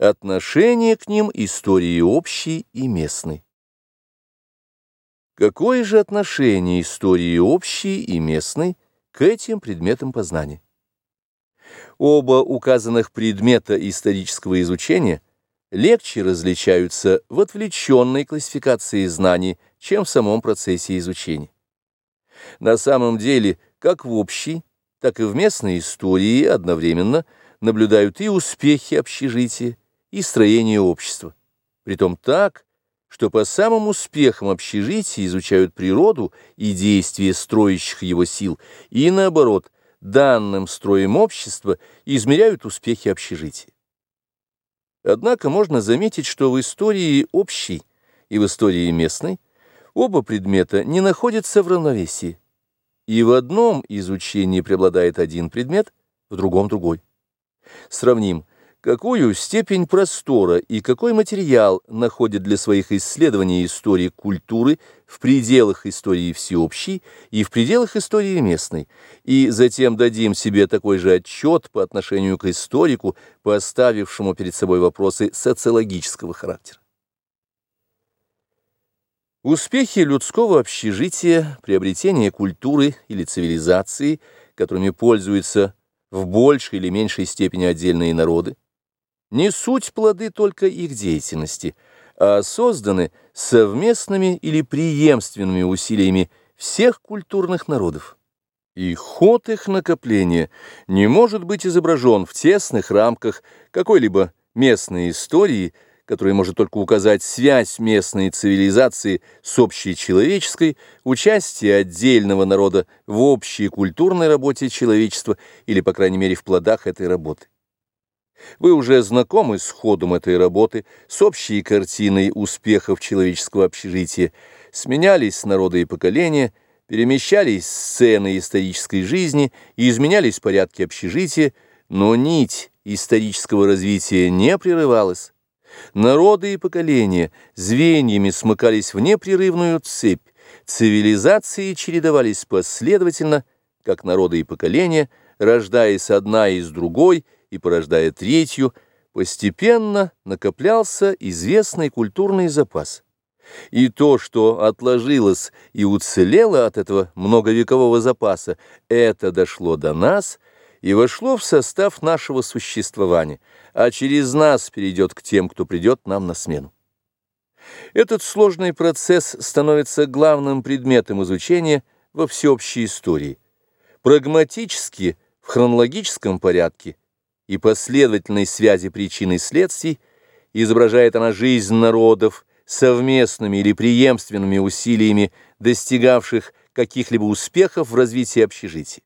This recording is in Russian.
Отношение к ним истории общей и местной. Какое же отношение истории общей и местной к этим предметам познания? Оба указанных предмета исторического изучения легче различаются в отвлеченной классификации знаний, чем в самом процессе изучения. На самом деле, как в общей, так и в местной истории одновременно наблюдают и успехи общежития, и строение общества. Притом так, что по самым успехам общежития изучают природу и действия строящих его сил, и наоборот, данным строем общества измеряют успехи общежития. Однако можно заметить, что в истории общей и в истории местной оба предмета не находятся в равновесии, и в одном изучении преобладает один предмет, в другом другой. Сравним какую степень простора и какой материал находят для своих исследований истории культуры в пределах истории всеобщей и в пределах истории местной, и затем дадим себе такой же отчет по отношению к историку, поставившему перед собой вопросы социологического характера. Успехи людского общежития, приобретение культуры или цивилизации, которыми пользуются в большей или меньшей степени отдельные народы, не суть плоды только их деятельности, а созданы совместными или преемственными усилиями всех культурных народов. И ход их накопления не может быть изображен в тесных рамках какой-либо местной истории, которая может только указать связь местной цивилизации с общей человеческой, участие отдельного народа в общей культурной работе человечества или, по крайней мере, в плодах этой работы. Вы уже знакомы с ходом этой работы, с общей картиной успехов человеческого общежития, сменялись народы и поколения, перемещались сцены исторической жизни и изменялись порядки общежития, но нить исторического развития не прерывалась. Народы и поколения звеньями смыкались в непрерывную цепь, цивилизации чередовались последовательно, как народы и поколения, рождаясь одна из другой – и порождая третью, постепенно накоплялся известный культурный запас. И то, что отложилось и уцелело от этого многовекового запаса, это дошло до нас и вошло в состав нашего существования, а через нас перейдет к тем, кто придет нам на смену. Этот сложный процесс становится главным предметом изучения во всеобщей истории. Прагматически, в хронологическом порядке, и последовательной связи причин и следствий, изображает она жизнь народов совместными или преемственными усилиями, достигавших каких-либо успехов в развитии общежития.